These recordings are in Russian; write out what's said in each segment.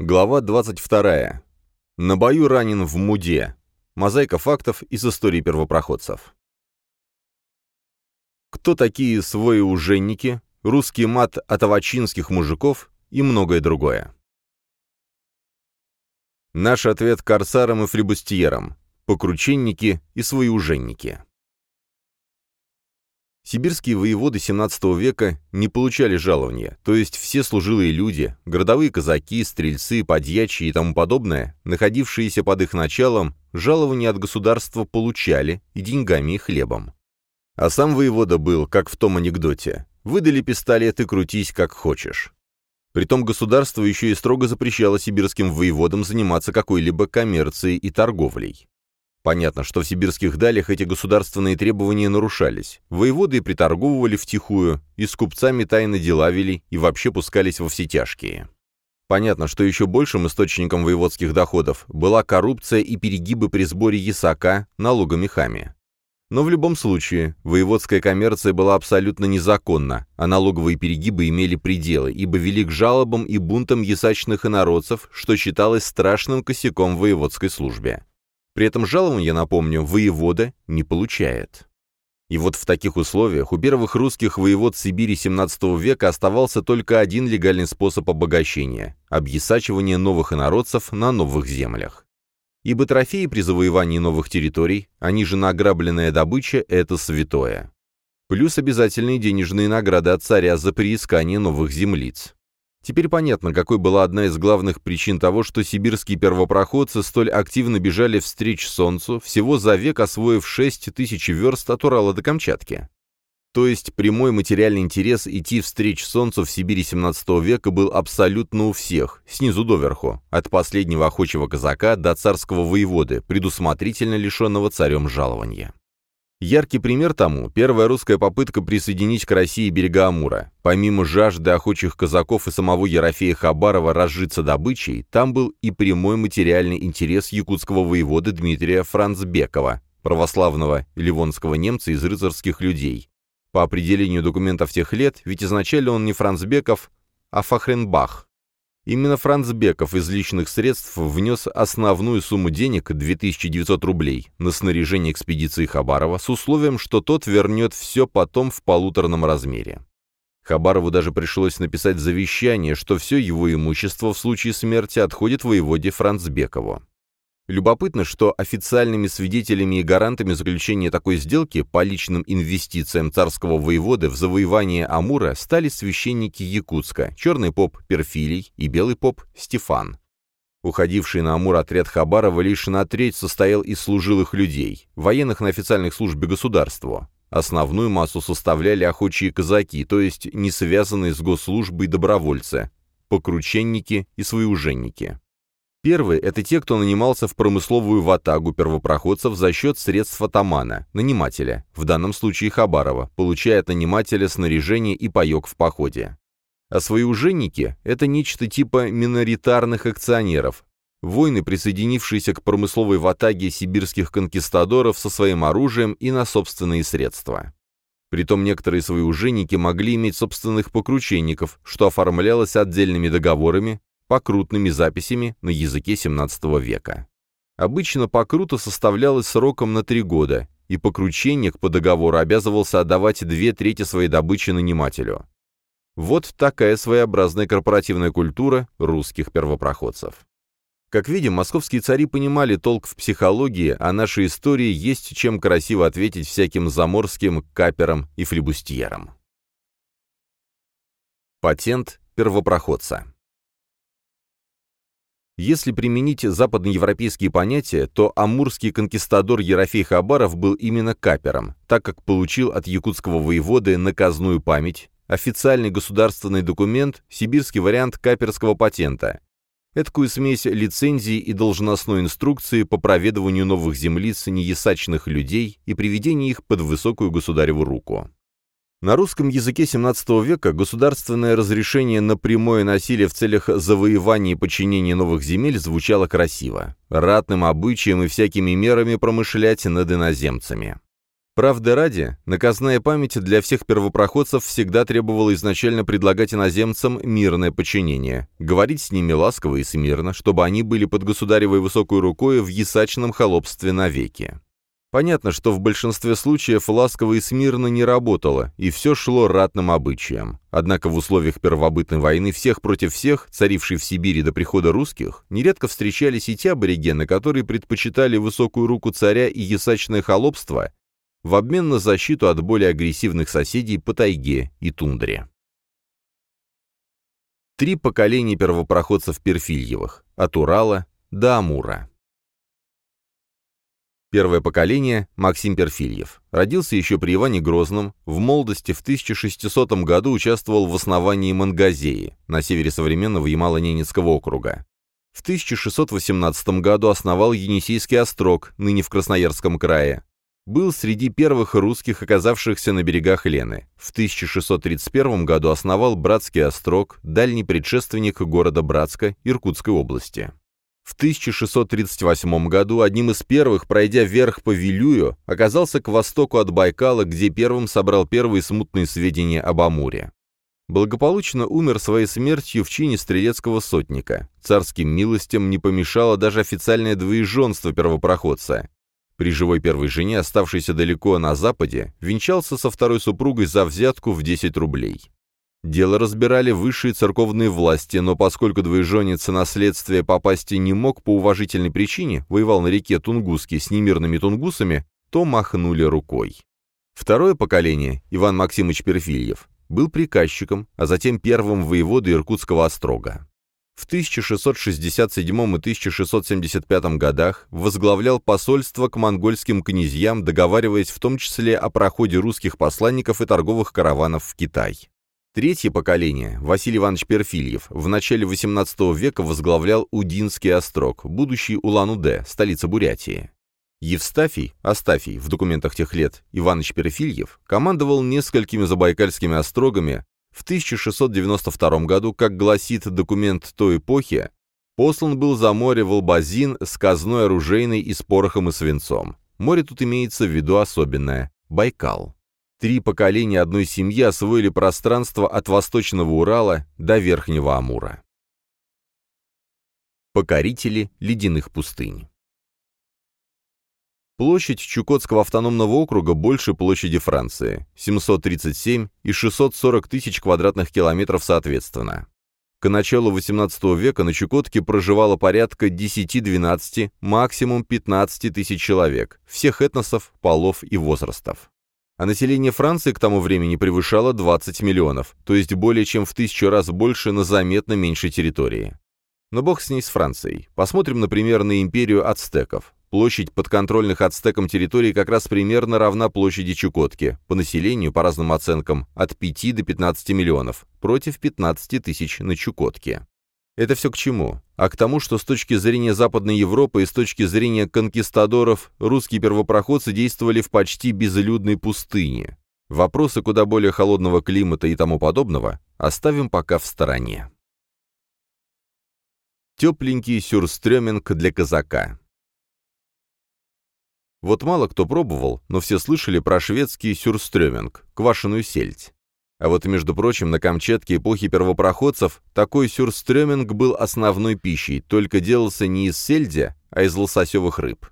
Глава 22. На бою ранен в Муде. Мозаика фактов из истории первопроходцев. Кто такие своеуженники, русский мат от авачинских мужиков и многое другое. Наш ответ корсарам и флебустьерам, покрученники и своеуженники. Сибирские воеводы XVII века не получали жалования, то есть все служилые люди, городовые казаки, стрельцы, подьячие и тому подобное, находившиеся под их началом, жалования от государства получали и деньгами, и хлебом. А сам воевода был, как в том анекдоте, выдали пистолет и крутись как хочешь. Притом государство еще и строго запрещало сибирским воеводам заниматься какой-либо коммерцией и торговлей. Понятно, что в сибирских далях эти государственные требования нарушались. Воеводы приторговывали втихую, и с купцами тайно дела вели, и вообще пускались во все тяжкие. Понятно, что еще большим источником воеводских доходов была коррупция и перегибы при сборе ясака налогами хами. Но в любом случае, воеводская коммерция была абсолютно незаконна, а налоговые перегибы имели пределы, ибо вели к жалобам и бунтам ясачных инородцев, что считалось страшным косяком в воеводской службе. При этом жалования, напомню, воевода не получает. И вот в таких условиях у первых русских воевод Сибири XVII века оставался только один легальный способ обогащения – объясачивание новых инородцев на новых землях. Ибо трофеи при завоевании новых территорий, они же награбленная добыча – это святое. Плюс обязательные денежные награды от царя за приискание новых землиц. Теперь понятно, какой была одна из главных причин того, что сибирские первопроходцы столь активно бежали встреч Солнцу, всего за век освоив 6 тысяч верст от Урала до Камчатки. То есть прямой материальный интерес идти встреч Солнцу в Сибири 17 века был абсолютно у всех, снизу доверху, от последнего охочего казака до царского воеводы, предусмотрительно лишенного царем жалования. Яркий пример тому – первая русская попытка присоединить к России берега Амура. Помимо жажды охочих казаков и самого Ерофея Хабарова разжиться добычей, там был и прямой материальный интерес якутского воевода Дмитрия Францбекова, православного ливонского немца из рыцарских людей. По определению документов тех лет, ведь изначально он не Францбеков, а Фахренбах, Именно Франц Беков из личных средств внес основную сумму денег, 2900 рублей, на снаряжение экспедиции Хабарова с условием, что тот вернет все потом в полуторном размере. Хабарову даже пришлось написать завещание, что все его имущество в случае смерти отходит воеводе Францбекову. Любопытно, что официальными свидетелями и гарантами заключения такой сделки по личным инвестициям царского воеводы в завоевание Амура стали священники Якутска, черный поп Перфилий и белый поп Стефан. Уходивший на Амур отряд Хабарова лишь на треть состоял из служилых людей, военных на официальных службе государству. Основную массу составляли охочие казаки, то есть не связанные с госслужбой добровольцы, покрученники и своеуженники. Первые – это те, кто нанимался в промысловую ватагу первопроходцев за счет средств атамана, нанимателя, в данном случае Хабарова, получая от нанимателя снаряжение и паек в походе. А своеуженники – это нечто типа миноритарных акционеров, воины, присоединившиеся к промысловой ватаге сибирских конкистадоров со своим оружием и на собственные средства. Притом некоторые своеуженники могли иметь собственных покрученников, что оформлялось отдельными договорами, покрутными записями на языке XVII века. Обычно покрута составлялась сроком на три года, и покрученник по договору обязывался отдавать две трети своей добычи нанимателю. Вот такая своеобразная корпоративная культура русских первопроходцев. Как видим, московские цари понимали толк в психологии, а нашей истории есть чем красиво ответить всяким заморским каперам и флебустьерам. Патент первопроходца если применить западноевропейские понятия, то амурский конкистадор Ерофей Хабаров был именно капером, так как получил от якутского воеводы наказную память, официальный государственный документ, сибирский вариант каперского патента, эдакую смесь лицензии и должностной инструкции по проведыванию новых землиц неясачных людей и приведению их под высокую государеву руку. На русском языке XVII века государственное разрешение на прямое насилие в целях завоевания и подчинения новых земель звучало красиво. Ратным обычаем и всякими мерами промышлять над иноземцами. Правда ради, наказная память для всех первопроходцев всегда требовала изначально предлагать иноземцам мирное подчинение, говорить с ними ласково и смирно, чтобы они были под государевой высокой рукой в ясачном холопстве навеки. Понятно, что в большинстве случаев ласково и смирно не работало, и все шло ратным обычаям. Однако в условиях первобытной войны всех против всех, царившей в Сибири до прихода русских, нередко встречались и те аборигены, которые предпочитали высокую руку царя и ясачное холопство в обмен на защиту от более агрессивных соседей по тайге и тундре. Три поколения первопроходцев Перфильевых, от Урала до Амура. Первое поколение – Максим Перфильев. Родился еще при Иване Грозном, в молодости в 1600 году участвовал в основании Мангазеи, на севере современного Ямало-Ненецкого округа. В 1618 году основал Енисейский острог, ныне в Красноярском крае был среди первых русских, оказавшихся на берегах Лены. В 1631 году основал Братский острог, дальний предшественник города Братска Иркутской области. В 1638 году одним из первых, пройдя вверх по Вилюю, оказался к востоку от Байкала, где первым собрал первые смутные сведения об Амуре. Благополучно умер своей смертью в чине стрелецкого сотника. Царским милостям не помешало даже официальное двоеженство первопроходца. При живой первой жене, оставшейся далеко на западе, венчался со второй супругой за взятку в 10 рублей. Дело разбирали высшие церковные власти, но поскольку двоеженец наследствие попасть не мог по уважительной причине, воевал на реке Тунгуски с немирными тунгусами, то махнули рукой. Второе поколение, Иван Максимович Перфильев, был приказчиком, а затем первым воеводой Иркутского острога. В 1667 и 1675 годах возглавлял посольство к монгольским князьям, договариваясь в том числе о проходе русских посланников и торговых караванов в Китай. Третье поколение, Василий Иванович Перфильев, в начале XVIII века возглавлял Удинский острог, будущий Улан-Удэ, столица Бурятии. Евстафий, Астафий, в документах тех лет, Иванович Перфильев, командовал несколькими забайкальскими острогами, в 1692 году, как гласит документ той эпохи, послан был за море Волбазин с казной оружейной и с порохом и свинцом. Море тут имеется в виду особенное – Байкал. Три поколения одной семьи освоили пространство от Восточного Урала до Верхнего Амура. Покорители ледяных пустынь Площадь Чукотского автономного округа больше площади Франции – 737 и 640 тысяч квадратных километров соответственно. К началу XVIII века на Чукотке проживало порядка 10-12, максимум 15 тысяч человек, всех этносов, полов и возрастов. А население Франции к тому времени превышало 20 миллионов, то есть более чем в тысячу раз больше на заметно меньшей территории. Но бог с ней с Францией. Посмотрим, например, на империю ацтеков. Площадь подконтрольных ацтекам территорий как раз примерно равна площади Чукотки, по населению, по разным оценкам, от 5 до 15 миллионов, против 15 тысяч на Чукотке. Это все к чему? А к тому, что с точки зрения Западной Европы и с точки зрения конкистадоров русские первопроходцы действовали в почти безлюдной пустыне. Вопросы куда более холодного климата и тому подобного оставим пока в стороне. Тепленький сюрстрёминг для казака. Вот мало кто пробовал, но все слышали про шведский сюрстрёминг, квашеную сельдь. А вот, между прочим, на Камчатке эпохи первопроходцев такой сюрстрёминг был основной пищей, только делался не из сельди, а из лососевых рыб.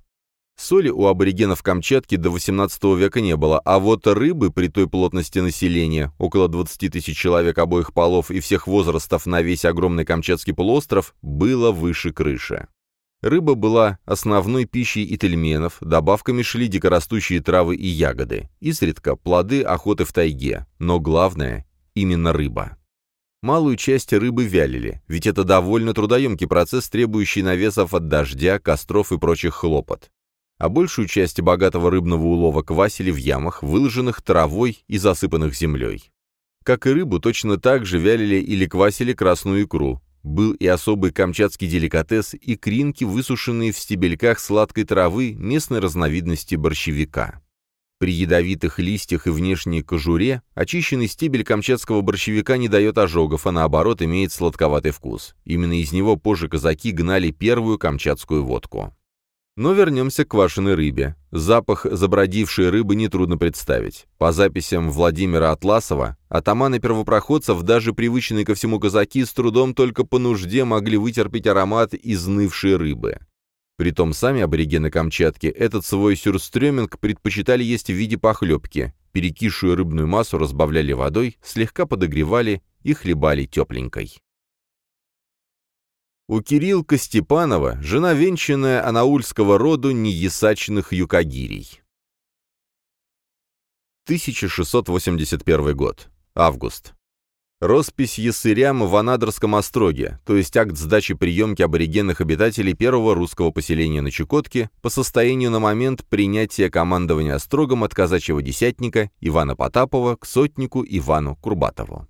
Соли у аборигенов Камчатки до XVIII века не было, а вот рыбы при той плотности населения, около 20 тысяч человек обоих полов и всех возрастов на весь огромный Камчатский полуостров, было выше крыши. Рыба была основной пищей ительменов, добавками шли дикорастущие травы и ягоды, изредка плоды охоты в тайге, но главное – именно рыба. Малую часть рыбы вялили, ведь это довольно трудоемкий процесс, требующий навесов от дождя, костров и прочих хлопот. А большую часть богатого рыбного улова квасили в ямах, выложенных травой и засыпанных землей. Как и рыбу, точно так же вялили или квасили красную икру, был и особый камчатский деликатес, и кринки, высушенные в стебельках сладкой травы местной разновидности борщевика. При ядовитых листьях и внешней кожуре очищенный стебель камчатского борщевика не дает ожогов, а наоборот имеет сладковатый вкус. Именно из него позже казаки гнали первую камчатскую водку. Но вернемся к квашеной рыбе. Запах забродившей рыбы нетрудно представить. По записям Владимира Атласова, атаманы первопроходцев, даже привычные ко всему казаки, с трудом только по нужде могли вытерпеть аромат изнывшей рыбы. Притом сами аборигены Камчатки этот свой сюрстрёминг предпочитали есть в виде похлебки. Перекисшую рыбную массу разбавляли водой, слегка подогревали и хлебали тепленькой. У Кирилка Степанова жена венчанная анаульского роду неясачных юкагирий. 1681 год. Август. Роспись ясырям в Анадырском остроге, то есть акт сдачи приемки аборигенных обитателей первого русского поселения на Чукотке по состоянию на момент принятия командования острогом от казачьего десятника Ивана Потапова к сотнику Ивану Курбатову.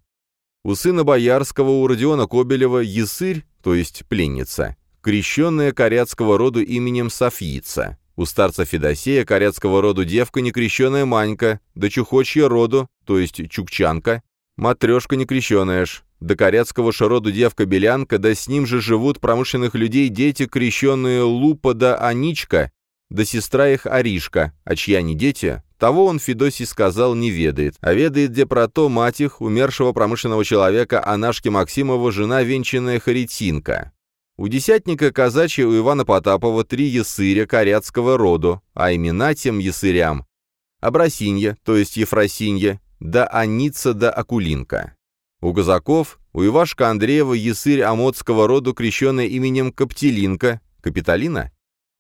У сына Боярского, у Родиона Кобелева, Ясырь, то есть пленница, крещенная коряцкого роду именем Софьица. У старца Федосея коряцкого роду девка некрещенная Манька, до чухочья роду, то есть чукчанка, матрешка некрещенная ж, до коряцкого шароду девка Белянка, да с ним же живут промышленных людей дети, крещенные Лупа да Аничка, да сестра их Аришка, а чьи они дети, того он, Федосий, сказал, не ведает, а ведает где про то мать их, умершего промышленного человека, Анашки Максимова, жена венчанная Харитинка. У десятника казачья у Ивана Потапова три ясыря коряцкого роду, а имена тем ясырям – Абрасинья, то есть Ефросинья, да Аница да Акулинка. У казаков, у Ивашка Андреева ясырь амодского роду, крещенная именем Каптелинка, Капитолина?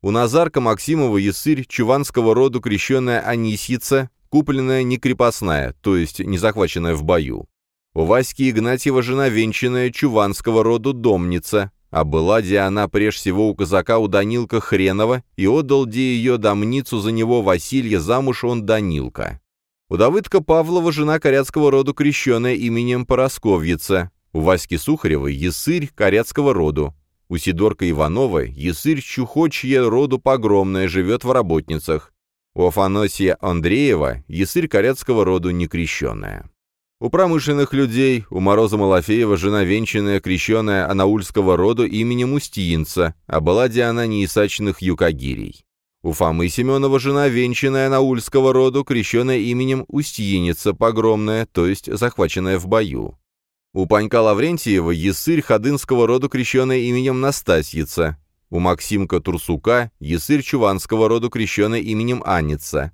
У Назарка Максимова ясырь чуванского роду крещенная Анисица, купленная не крепостная, то есть не захваченная в бою. У Васьки Игнатьева жена венчанная чуванского роду домница, а была де она прежде всего у казака у Данилка Хренова, и отдал де ее домницу за него Василия замуж он Данилка. У Давыдка Павлова жена коряцкого роду крещенная именем Поросковьица, у Васьки Сухаревой ясырь коряцкого роду, у Сидорка Иванова ясырь чухочье роду погромное живет в работницах. У Афанасия Андреева ясырь коряцкого роду некрещенная. У промышленных людей, у Мороза Малафеева жена венчанная, крещенная анаульского роду именем Устиинца, а была она неисачных юкагирей. У Фомы Семенова жена венчанная анаульского роду, крещенная именем Устиеница, погромная, то есть захваченная в бою. У Панька Лаврентьева ясырь ходынского рода, крещенная именем Настасьица. У Максимка Турсука ясырь чуванского рода, крещенная именем Анница.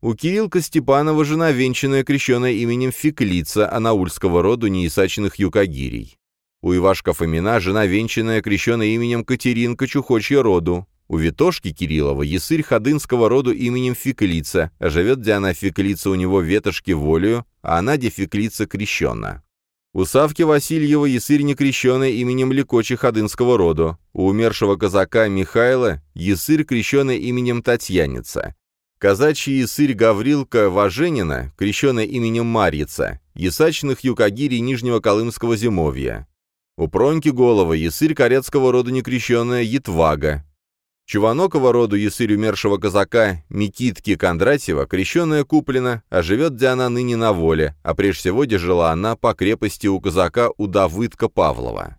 У Кирилка Степанова жена венчанная, крещенная именем Феклица, анаульского рода неисаченных юкагирей. У Ивашка Фомина жена венчанная, крещенная именем Катеринка Чухочья роду. У Витошки Кириллова ясырь ходынского роду именем Феклица, живет где она Феклица у него ветошки волею, а она де Феклица крещена. У Савки Васильева ясырь некрещенный именем Ликочи Ходынского роду. У умершего казака Михайла ясырь крещенный именем Татьяница. Казачий ясырь Гаврилка Важенина, крещенный именем Марьица. Ясачных юкагирий Нижнего Колымского зимовья. У Проньки Голова ясырь корецкого рода некрещенная Етвага. Чуванокова роду ясырь умершего казака Микитки Кондратьева, крещенная куплена, а живет где она ныне на воле, а прежде всего держала она по крепости у казака у Павлова.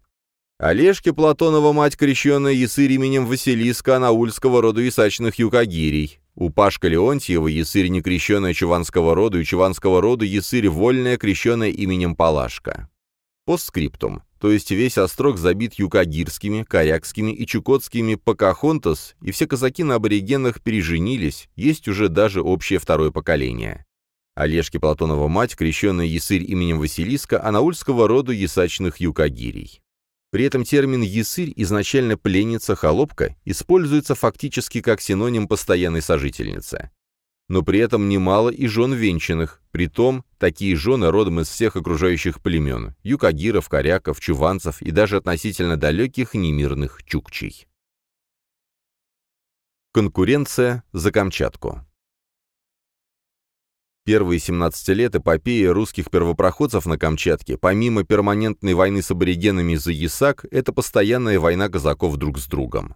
Олежки Платонова мать крещенная ясырь именем Василиска Анаульского роду Исачных Юкагирий. У Пашка Леонтьева ясырь некрещенная Чуванского роду и Чуванского рода ясырь вольная крещенная именем Палашка. Постскриптум то есть весь острог забит юкагирскими, корякскими и чукотскими покахонтас, и все казаки на аборигенах переженились, есть уже даже общее второе поколение. Олежки Платонова мать, крещенная Ясырь именем Василиска, а наульского рода ясачных юкагирий. При этом термин «ясырь» изначально пленница-холопка используется фактически как синоним постоянной сожительницы но при этом немало и жен венчанных, притом такие жены родом из всех окружающих племен – юкагиров, коряков, чуванцев и даже относительно далеких немирных чукчей. Конкуренция за Камчатку Первые 17 лет эпопеи русских первопроходцев на Камчатке, помимо перманентной войны с аборигенами за Ясак, это постоянная война казаков друг с другом.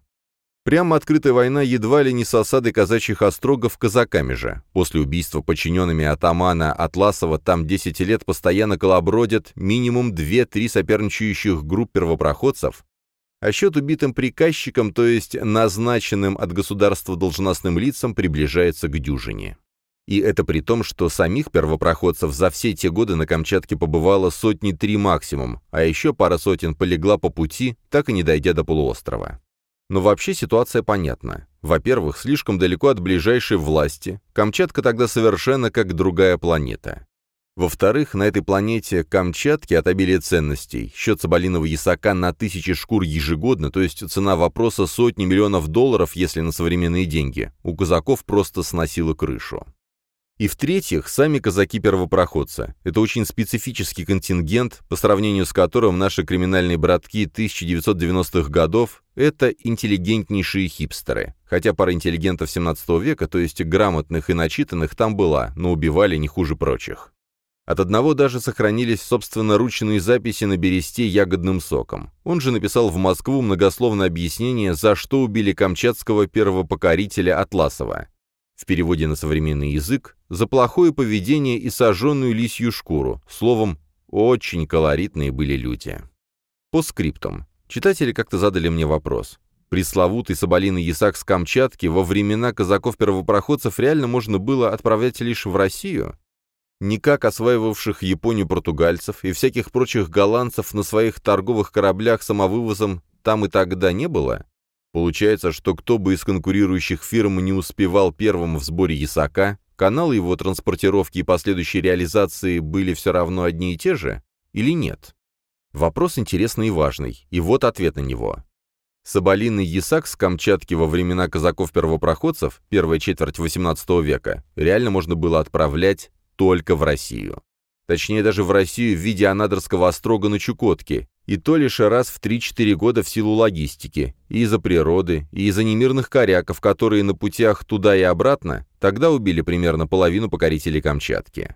Прямо открытая война едва ли не с осадой казачьих острогов казаками же. После убийства подчиненными атамана Атласова там 10 лет постоянно колобродят минимум 2-3 соперничающих групп первопроходцев, а счет убитым приказчикам, то есть назначенным от государства должностным лицам, приближается к дюжине. И это при том, что самих первопроходцев за все те годы на Камчатке побывало сотни три максимум, а еще пара сотен полегла по пути, так и не дойдя до полуострова. Но вообще ситуация понятна. Во-первых, слишком далеко от ближайшей власти, Камчатка тогда совершенно как другая планета. Во-вторых, на этой планете Камчатки от обилия ценностей, счет соболиного ясака на тысячи шкур ежегодно, то есть цена вопроса сотни миллионов долларов, если на современные деньги, у казаков просто сносила крышу. И в-третьих, сами казаки-первопроходцы. Это очень специфический контингент, по сравнению с которым наши криминальные братки 1990-х годов — это интеллигентнейшие хипстеры. Хотя пара интеллигентов 17 века, то есть грамотных и начитанных, там была, но убивали не хуже прочих. От одного даже сохранились собственноручные записи на бересте ягодным соком. Он же написал в Москву многословное объяснение, за что убили камчатского первопокорителя Атласова. В переводе на современный язык «за плохое поведение и сожженную лисью шкуру». Словом, очень колоритные были люди. По скриптам. Читатели как-то задали мне вопрос. Пресловутый соболиный ясак с Камчатки во времена казаков-первопроходцев реально можно было отправлять лишь в Россию? никак осваивавших Японию португальцев и всяких прочих голландцев на своих торговых кораблях самовывозом там и тогда не было? Получается, что кто бы из конкурирующих фирм не успевал первым в сборе ясака, каналы его транспортировки и последующей реализации были все равно одни и те же? Или нет? Вопрос интересный и важный, и вот ответ на него. Соболиный ясак с Камчатки во времена казаков-первопроходцев, первая четверть XVIII века, реально можно было отправлять только в Россию. Точнее, даже в Россию в виде анадырского острога на Чукотке, и то лишь раз в 3-4 года в силу логистики, и из-за природы, и из-за немирных коряков, которые на путях туда и обратно тогда убили примерно половину покорителей Камчатки.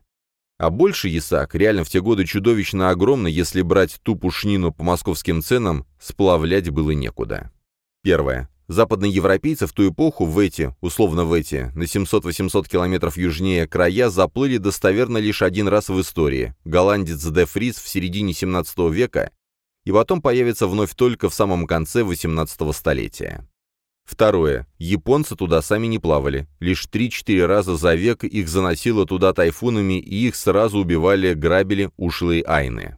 А больше ясак, реально в те годы чудовищно огромный, если брать ту пушнину по московским ценам, сплавлять было некуда. Первое. Западные европейцы в ту эпоху в эти, условно в эти, на 700-800 километров южнее края заплыли достоверно лишь один раз в истории. Голландец Де Фрис в середине 17 века и потом появится вновь только в самом конце 18 столетия. Второе. Японцы туда сами не плавали. Лишь 3-4 раза за век их заносило туда тайфунами, и их сразу убивали, грабили ушлые айны.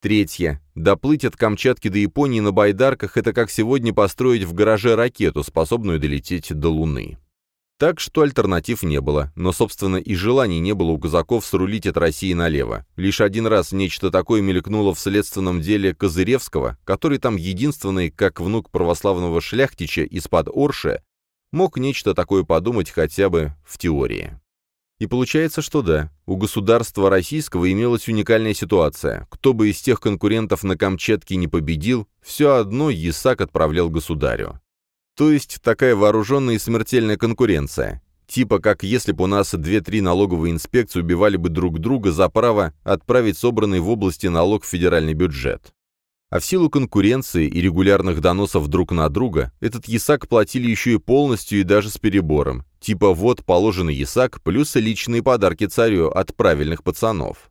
Третье. Доплыть от Камчатки до Японии на байдарках – это как сегодня построить в гараже ракету, способную долететь до Луны. Так что альтернатив не было, но, собственно, и желаний не было у казаков срулить от России налево. Лишь один раз нечто такое мелькнуло в следственном деле Козыревского, который там единственный, как внук православного шляхтича из-под Орши, мог нечто такое подумать хотя бы в теории. И получается, что да, у государства российского имелась уникальная ситуация. Кто бы из тех конкурентов на Камчатке не победил, все одно Ясак отправлял государю. То есть такая вооруженная и смертельная конкуренция. Типа как если бы у нас две-три налоговые инспекции убивали бы друг друга за право отправить собранный в области налог в федеральный бюджет. А в силу конкуренции и регулярных доносов друг на друга, этот ясак платили еще и полностью и даже с перебором. Типа вот положенный ясак плюс личные подарки царю от правильных пацанов.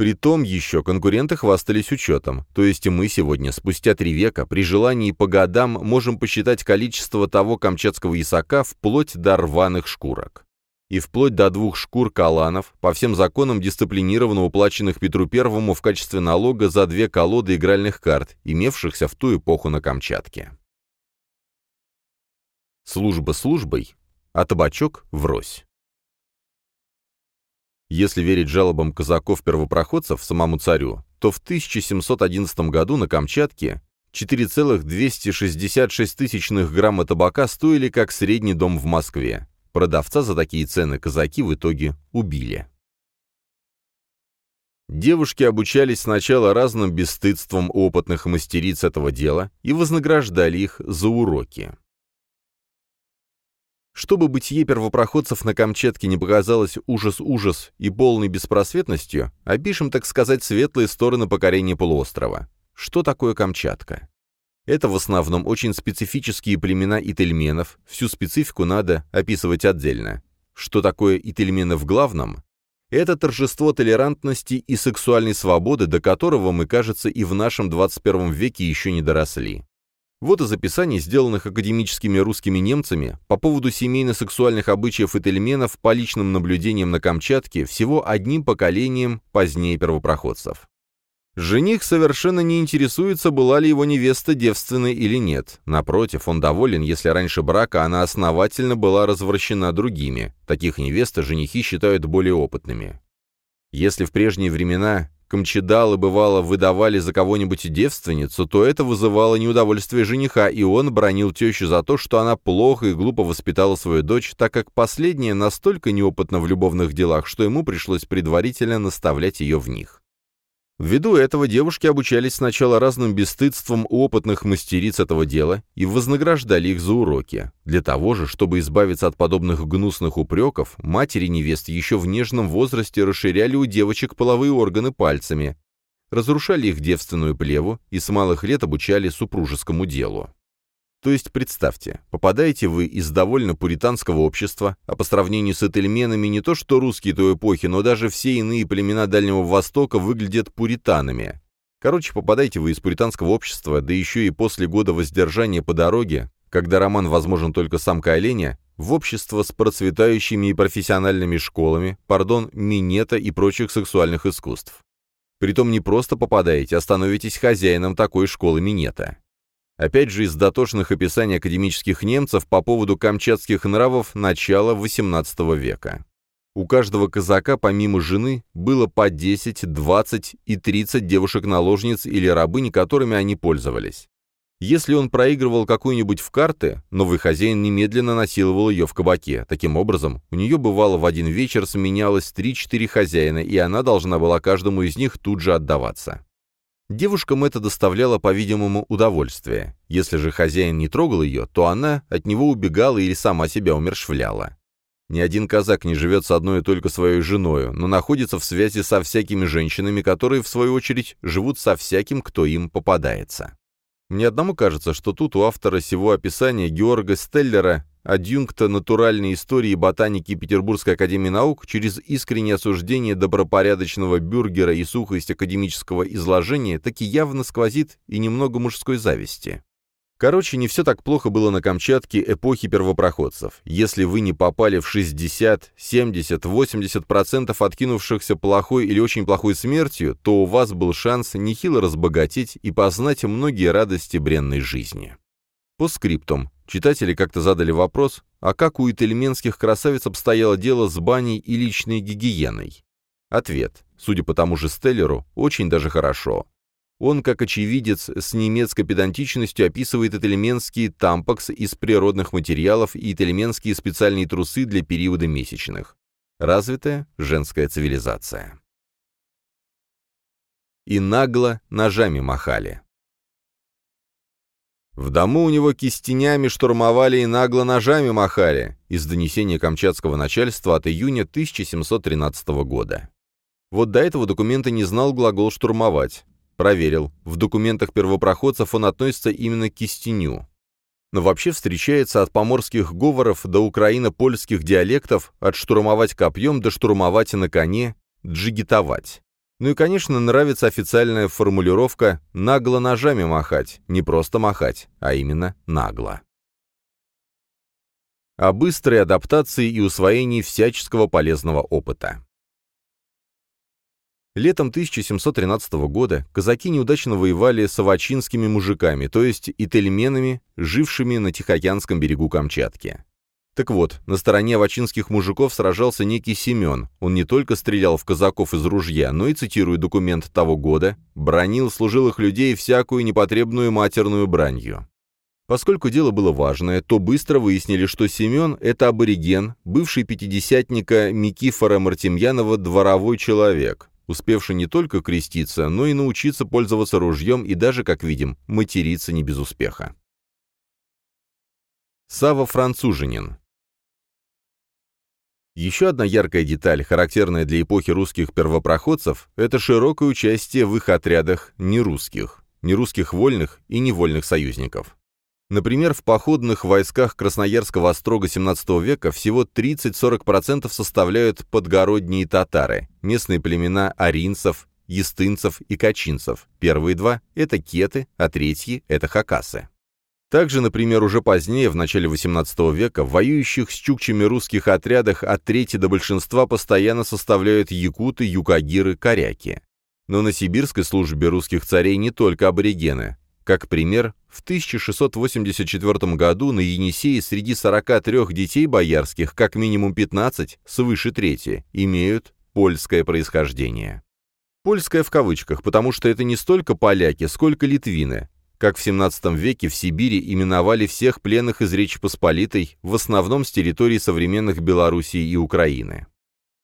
Притом еще конкуренты хвастались учетом, то есть мы сегодня, спустя три века, при желании по годам можем посчитать количество того камчатского ясака вплоть до рваных шкурок и вплоть до двух шкур каланов, по всем законам дисциплинированно уплаченных Петру Первому в качестве налога за две колоды игральных карт, имевшихся в ту эпоху на Камчатке. Служба службой, а табачок врозь. Если верить жалобам казаков-первопроходцев самому царю, то в 1711 году на Камчатке 4,266 грамма табака стоили как средний дом в Москве, Продавца за такие цены казаки в итоге убили. Девушки обучались сначала разным бесстыдством опытных мастериц этого дела и вознаграждали их за уроки. Чтобы бытие первопроходцев на Камчатке не показалось ужас-ужас и полной беспросветностью, опишем, так сказать, светлые стороны покорения полуострова. Что такое Камчатка? Это в основном очень специфические племена ительменов, всю специфику надо описывать отдельно. Что такое ительмены в главном? Это торжество толерантности и сексуальной свободы, до которого мы, кажется, и в нашем 21 веке еще не доросли. Вот из описаний, сделанных академическими русскими немцами по поводу семейно-сексуальных обычаев итальменов по личным наблюдениям на Камчатке всего одним поколением позднее первопроходцев. Жених совершенно не интересуется, была ли его невеста девственной или нет. Напротив, он доволен, если раньше брака она основательно была развращена другими. Таких невест женихи считают более опытными. Если в прежние времена камчедалы, бывало, выдавали за кого-нибудь девственницу, то это вызывало неудовольствие жениха, и он бронил тещу за то, что она плохо и глупо воспитала свою дочь, так как последняя настолько неопытна в любовных делах, что ему пришлось предварительно наставлять ее в них. Ввиду этого девушки обучались сначала разным бесстыдствам у опытных мастериц этого дела и вознаграждали их за уроки. Для того же, чтобы избавиться от подобных гнусных упреков, матери невест еще в нежном возрасте расширяли у девочек половые органы пальцами, разрушали их девственную плеву и с малых лет обучали супружескому делу. То есть, представьте, попадаете вы из довольно пуританского общества, а по сравнению с этельменами не то что русские той эпохи, но даже все иные племена Дальнего Востока выглядят пуританами. Короче, попадаете вы из пуританского общества, да еще и после года воздержания по дороге, когда роман возможен только самка оленя, в общество с процветающими и профессиональными школами, пардон, минета и прочих сексуальных искусств. Притом не просто попадаете, а становитесь хозяином такой школы минета. Опять же из дотошных описаний академических немцев по поводу камчатских нравов начала XVIII века. У каждого казака, помимо жены, было по 10, 20 и 30 девушек-наложниц или рабынь, которыми они пользовались. Если он проигрывал какую-нибудь в карты, новый хозяин немедленно насиловал ее в кабаке. Таким образом, у нее бывало в один вечер сменялось 3-4 хозяина, и она должна была каждому из них тут же отдаваться. Девушкам это доставляло, по-видимому, удовольствие. Если же хозяин не трогал ее, то она от него убегала или сама себя умершвляла. Ни один казак не живет с одной и только своей женою, но находится в связи со всякими женщинами, которые, в свою очередь, живут со всяким, кто им попадается. Мне одному кажется, что тут у автора сего описания Георга Стеллера адъюнкта натуральной истории и ботаники Петербургской академии наук через искреннее осуждение добропорядочного бюргера и сухость академического изложения таки явно сквозит и немного мужской зависти. Короче, не все так плохо было на Камчатке эпохи первопроходцев. Если вы не попали в 60, 70, 80% откинувшихся плохой или очень плохой смертью, то у вас был шанс нехило разбогатеть и познать многие радости бренной жизни. По скриптум. Читатели как-то задали вопрос, а как у итальменских красавиц обстояло дело с баней и личной гигиеной? Ответ, судя по тому же Стеллеру, очень даже хорошо. Он, как очевидец, с немецкой педантичностью описывает итальменские тампакс из природных материалов и итальменские специальные трусы для периода месячных. Развитая женская цивилизация. И нагло ножами махали. В дому у него кистенями штурмовали и нагло ножами махали, из донесения камчатского начальства от июня 1713 года. Вот до этого документа не знал глагол «штурмовать». Проверил. В документах первопроходцев он относится именно к кистеню. Но вообще встречается от поморских говоров до украино-польских диалектов от штурмовать копьем до штурмовать на коне, джигитовать. Ну и, конечно, нравится официальная формулировка «нагло ножами махать», не просто махать, а именно нагло. О быстрой адаптации и усвоении всяческого полезного опыта. Летом 1713 года казаки неудачно воевали с авачинскими мужиками, то есть ительменами, жившими на Тихоокеанском берегу Камчатки. Так вот, на стороне авачинских мужиков сражался некий Семен. Он не только стрелял в казаков из ружья, но и, цитируя документ того года, бронил служилых людей всякую непотребную матерную бранью. Поскольку дело было важное, то быстро выяснили, что Семен — это абориген, бывший пятидесятника Микифора Мартемьянова дворовой человек, успевший не только креститься, но и научиться пользоваться ружьем и даже, как видим, материться не без успеха. Сава француженин. Еще одна яркая деталь, характерная для эпохи русских первопроходцев, это широкое участие в их отрядах нерусских, нерусских вольных и невольных союзников. Например, в походных войсках Красноярского острога XVII века всего 30-40% составляют подгородние татары, местные племена аринцев, естынцев и качинцев. Первые два — это кеты, а третьи — это хакасы. Также, например, уже позднее, в начале XVIII века, в воюющих с чукчами русских отрядах от трети до большинства постоянно составляют якуты, юкагиры, коряки. Но на сибирской службе русских царей не только аборигены. Как пример, в 1684 году на Енисее среди 43 детей боярских как минимум 15, свыше трети, имеют польское происхождение. Польское в кавычках, потому что это не столько поляки, сколько литвины, как в XVII веке в Сибири именовали всех пленных из Речи Посполитой, в основном с территории современных Белоруссии и Украины.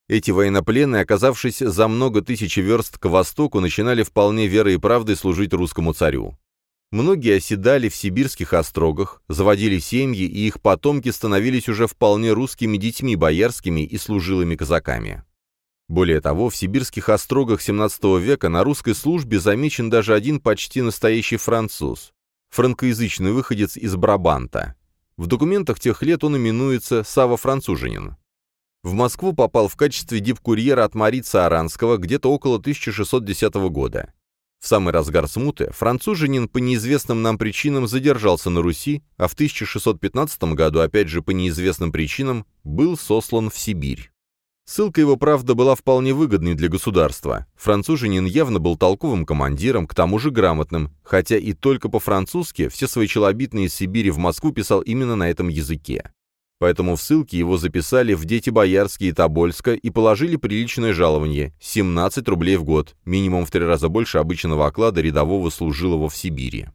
Эти военнопленные, оказавшись за много тысяч верст к востоку, начинали вполне верой и правдой служить русскому царю. Многие оседали в сибирских острогах, заводили семьи, и их потомки становились уже вполне русскими детьми боярскими и служилыми казаками. Более того, в сибирских острогах XVII века на русской службе замечен даже один почти настоящий француз, франкоязычный выходец из Брабанта. В документах тех лет он именуется Сава Француженин. В Москву попал в качестве дипкурьера от Марица Аранского где-то около 1610 года. В самый разгар смуты француженин по неизвестным нам причинам задержался на Руси, а в 1615 году, опять же по неизвестным причинам, был сослан в Сибирь. Ссылка его, правда, была вполне выгодной для государства. Француженин явно был толковым командиром, к тому же грамотным, хотя и только по-французски все свои челобитные из Сибири в Москву писал именно на этом языке. Поэтому в ссылке его записали в дети боярские Тобольска и положили приличное жалование – 17 рублей в год, минимум в три раза больше обычного оклада рядового служилого в Сибири.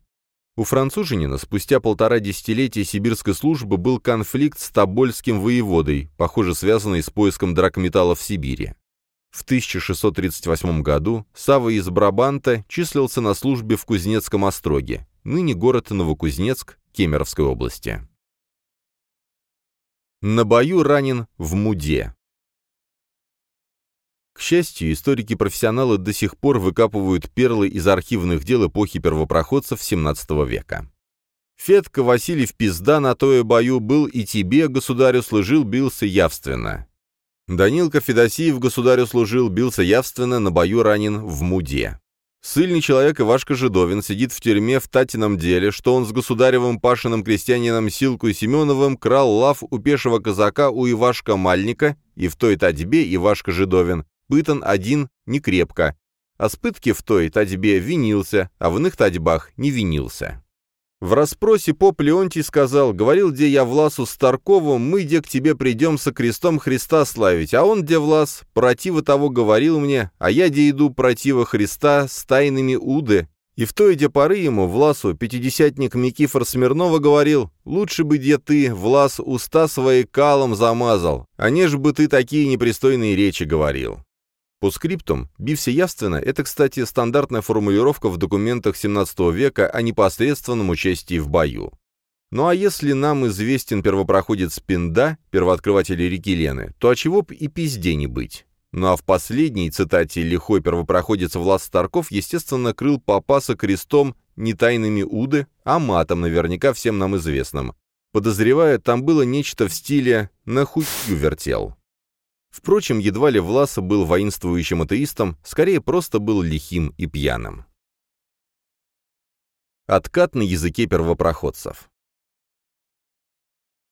У француженина спустя полтора десятилетия сибирской службы был конфликт с Тобольским воеводой, похоже связанный с поиском драгметалла в Сибири. В 1638 году Сава из Брабанта числился на службе в Кузнецком остроге, ныне город Новокузнецк, Кемеровской области. На бою ранен в Муде. К счастью, историки-профессионалы до сих пор выкапывают перлы из архивных дел эпохи первопроходцев XVII века. Федка Васильев Пизда на тое бою был и тебе, государю, служил, бился явственно. Данилка Федосиев государю служил, бился явственно, на бою ранен в Муде. Сыльный человек Ивашка Жидовин сидит в тюрьме в Татином деле, что он с государевым пашиным крестьянином Силку Семеновым крал лав у пешего казака у Ивашка Мальника, и в той татьбе Ивашка Жидовин пытан один не крепко, а с пытки в той татьбе винился, а в иных татьбах не винился. В расспросе поп Леонтий сказал, говорил, где я Власу Старкову, мы, где к тебе придем со крестом Христа славить, а он, где Влас, противо того говорил мне, а я, где иду противо Христа с тайными уды, и в той, где поры ему, Власу, пятидесятник Микифор Смирнова говорил, «Лучше бы, где ты, Влас, уста свои калом замазал, а не ж бы ты такие непристойные речи говорил». По скриптум, бився явственно – это, кстати, стандартная формулировка в документах XVII века о непосредственном участии в бою. Ну а если нам известен первопроходец Пинда, первооткрыватель реки Лены, то а чего б и пизде не быть? Ну а в последней цитате лихой первопроходец Влас Старков, естественно, крыл Папаса крестом не тайными уды, а матом, наверняка всем нам известным. Подозревая, там было нечто в стиле «на хую вертел». Впрочем, едва ли Власа был воинствующим атеистом, скорее просто был лихим и пьяным. Откат на языке первопроходцев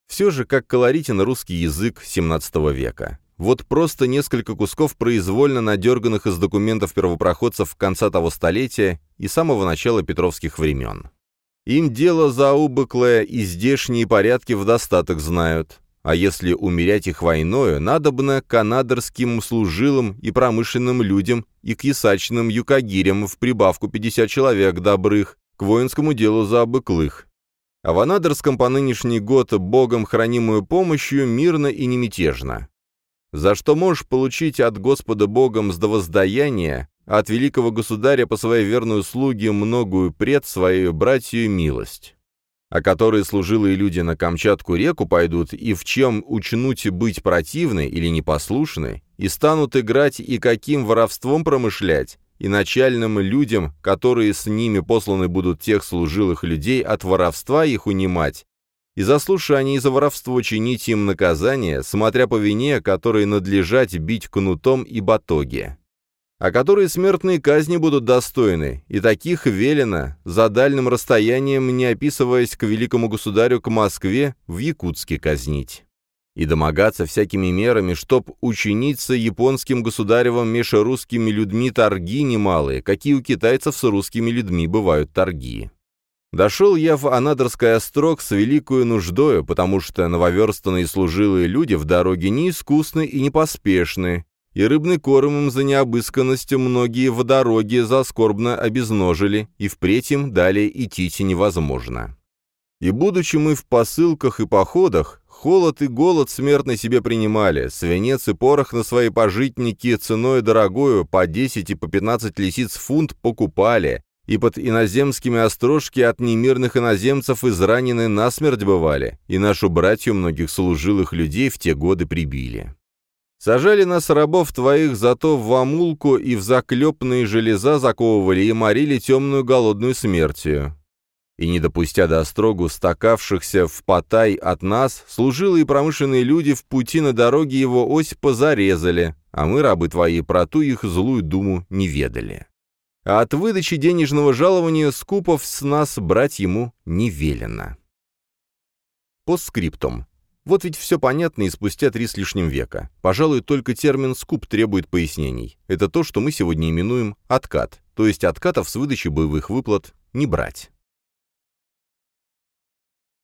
Все же, как колоритен русский язык XVII века. Вот просто несколько кусков произвольно надерганных из документов первопроходцев конца того столетия и самого начала петровских времен. Им дело заубыклое, и здешние порядки в достаток знают. А если умерять их войною, надобно канадерским служилым и промышленным людям и к ясачным юкагирям в прибавку 50 человек добрых, к воинскому делу заобыклых. А в анадырском по нынешний год богом хранимую помощью мирно и немятежно. За что можешь получить от Господа Богом сдовоздаяние, а от великого государя по своей верной услуге многую пред свою братью милость а которые служилые люди на Камчатку реку пойдут и в чем учнуть быть противны или непослушны, и станут играть и каким воровством промышлять, и начальным людям, которые с ними посланы будут тех служилых людей от воровства их унимать, и заслушая они за воровство чинить им наказание, смотря по вине, которой надлежать бить кнутом и батоге. А которые смертные казни будут достойны, и таких велено, за дальним расстоянием, не описываясь к великому государю к Москве, в Якутске казнить. И домогаться всякими мерами, чтоб учиниться японским государевым меж русскими людьми торги немалые, какие у китайцев с русскими людьми бывают торги. Дошел я в Анадырский острог с великою нуждою, потому что нововерстанные служилые люди в дороге неискусны и непоспешны, и рыбный корм им за необысканностью многие в дороге заскорбно обезножили, и впредь им далее идти невозможно. И будучи мы в посылках и походах, холод и голод смертно себе принимали, свинец и порох на свои пожитники ценой дорогою по 10 и по 15 лисиц фунт покупали, и под иноземскими острожки от немирных иноземцев изранены насмерть бывали, и нашу братью многих служилых людей в те годы прибили. Сажали нас, рабов твоих, зато в амулку и в заклепные железа заковывали и морили темную голодную смертью. И не допустя до острогу стакавшихся в потай от нас, служилые и промышленные люди в пути на дороге его ось позарезали, а мы, рабы твои, про ту их злую думу не ведали. А от выдачи денежного жалования скупов с нас брать ему не велено. По скриптум. Вот ведь все понятно и спустя три с лишним века. Пожалуй, только термин «скуп» требует пояснений. Это то, что мы сегодня именуем «откат», то есть откатов с выдачи боевых выплат не брать.